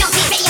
Don't be radio